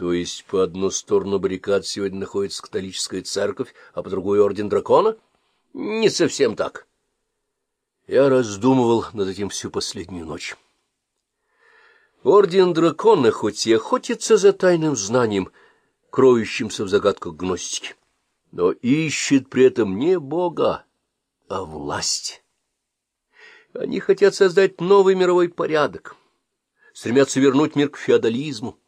То есть по одну сторону баррикад сегодня находится католическая церковь, а по другую — орден дракона? Не совсем так. Я раздумывал над этим всю последнюю ночь. Орден дракона хоть и охотится за тайным знанием, кроющимся в загадках гностики, но ищет при этом не Бога, а власть. Они хотят создать новый мировой порядок, стремятся вернуть мир к феодализму.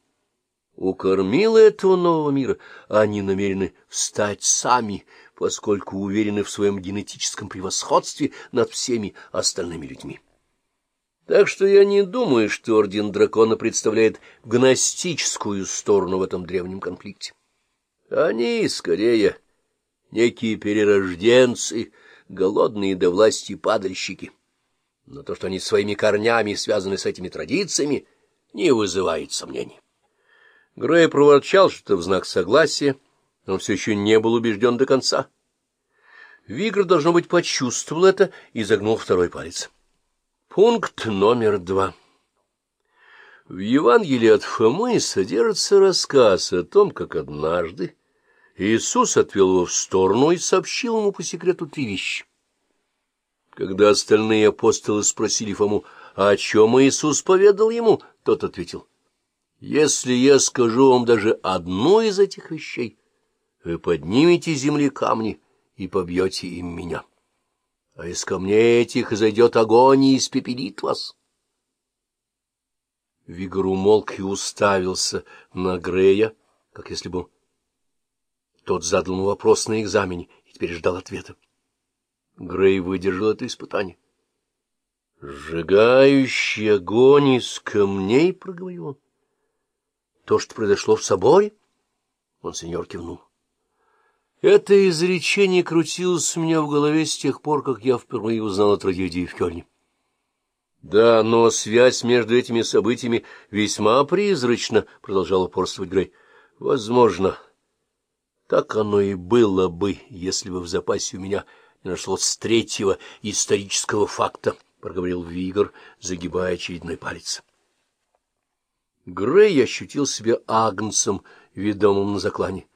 У кормила этого нового мира они намерены встать сами, поскольку уверены в своем генетическом превосходстве над всеми остальными людьми. Так что я не думаю, что Орден Дракона представляет гностическую сторону в этом древнем конфликте. Они, скорее, некие перерожденцы, голодные до власти падальщики. Но то, что они своими корнями связаны с этими традициями, не вызывает сомнений. Грей проворчал что-то в знак согласия, но все еще не был убежден до конца. Вигр, должно быть, почувствовал это и загнул второй палец. Пункт номер два. В Евангелии от Фомы содержится рассказ о том, как однажды Иисус отвел его в сторону и сообщил ему по секрету три вещи. Когда остальные апостолы спросили Фому, о чем Иисус поведал ему, тот ответил, «Если я скажу вам даже одну из этих вещей, вы поднимете земли камни и побьете им меня» а из камней этих изойдет огонь и испепелит вас. Вигор умолк и уставился на Грея, как если бы тот задал ему вопрос на экзамене и теперь ждал ответа. Грей выдержал это испытание. — Сжигающий огонь из камней, — проговорил он. — То, что произошло в соборе? Он сеньор кивнул. Это изречение крутилось у меня в голове с тех пор, как я впервые узнал о трагедии в Кёльне. Да, но связь между этими событиями весьма призрачна, — продолжал упорствовать Грей. Возможно, так оно и было бы, если бы в запасе у меня не нашлось третьего исторического факта, — проговорил Вигор, загибая очередной палец. Грей ощутил себя агнцем, ведомым на заклане.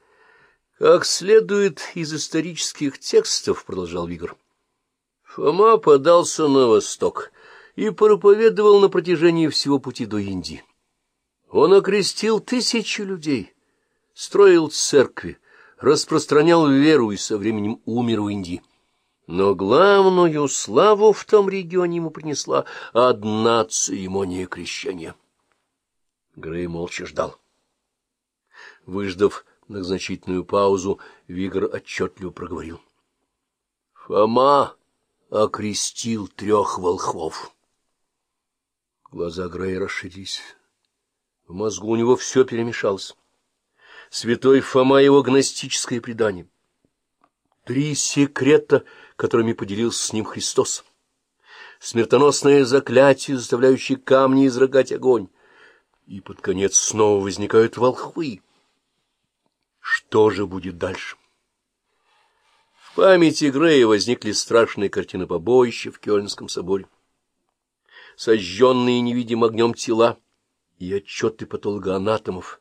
Как следует из исторических текстов, — продолжал Вигр, — Фома подался на восток и проповедовал на протяжении всего пути до Индии. Он окрестил тысячи людей, строил церкви, распространял веру и со временем умер в Индии. Но главную славу в том регионе ему принесла одна церемония крещения. Грей молча ждал. Выждав Многозначительную паузу Вигр отчетливо проговорил. Фома окрестил трех волхвов. Глаза Грея расширились. В мозгу у него все перемешалось. Святой Фома — его гностическое предание. Три секрета, которыми поделился с ним Христос. Смертоносное заклятие, заставляющее камни изрыгать огонь. И под конец снова возникают волхвы. Что же будет дальше? В памяти Грея возникли страшные картины побоища в Кёльнском соборе. Сожженные невидимым огнем тела и отчеты патологоанатомов,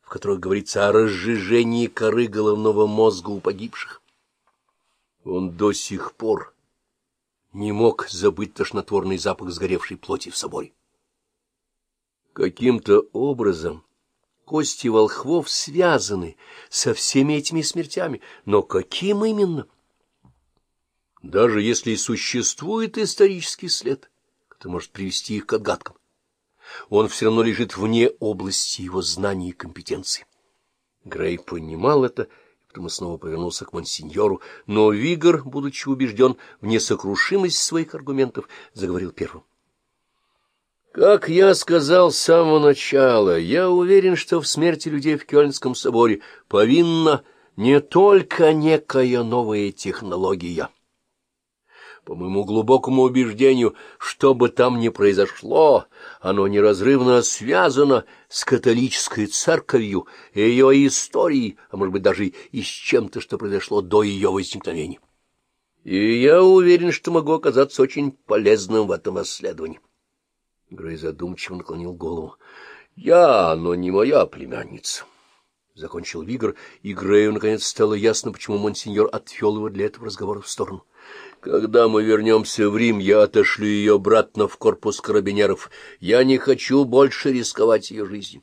в которых говорится о разжижении коры головного мозга у погибших. Он до сих пор не мог забыть тошнотворный запах сгоревшей плоти в соборе. Каким-то образом Кости волхвов связаны со всеми этими смертями, но каким именно? Даже если и существует исторический след, который может привести их к отгадкам, он все равно лежит вне области его знаний и компетенции. Грей понимал это, потом снова повернулся к монсеньору, но Вигор, будучи убежден в несокрушимости своих аргументов, заговорил первым. Как я сказал с самого начала, я уверен, что в смерти людей в Кёльнском соборе повинна не только некая новая технология. По моему глубокому убеждению, что бы там ни произошло, оно неразрывно связано с католической церковью и ее историей, а может быть даже и с чем-то, что произошло до ее возникновения. И я уверен, что могу оказаться очень полезным в этом расследовании. Грей задумчиво наклонил голову. — Я, но не моя племянница. Закончил Вигр, и Грею наконец стало ясно, почему монсеньор отвел его для этого разговора в сторону. Когда мы вернемся в Рим, я отошлю ее обратно в корпус карабинеров. Я не хочу больше рисковать ее жизнью.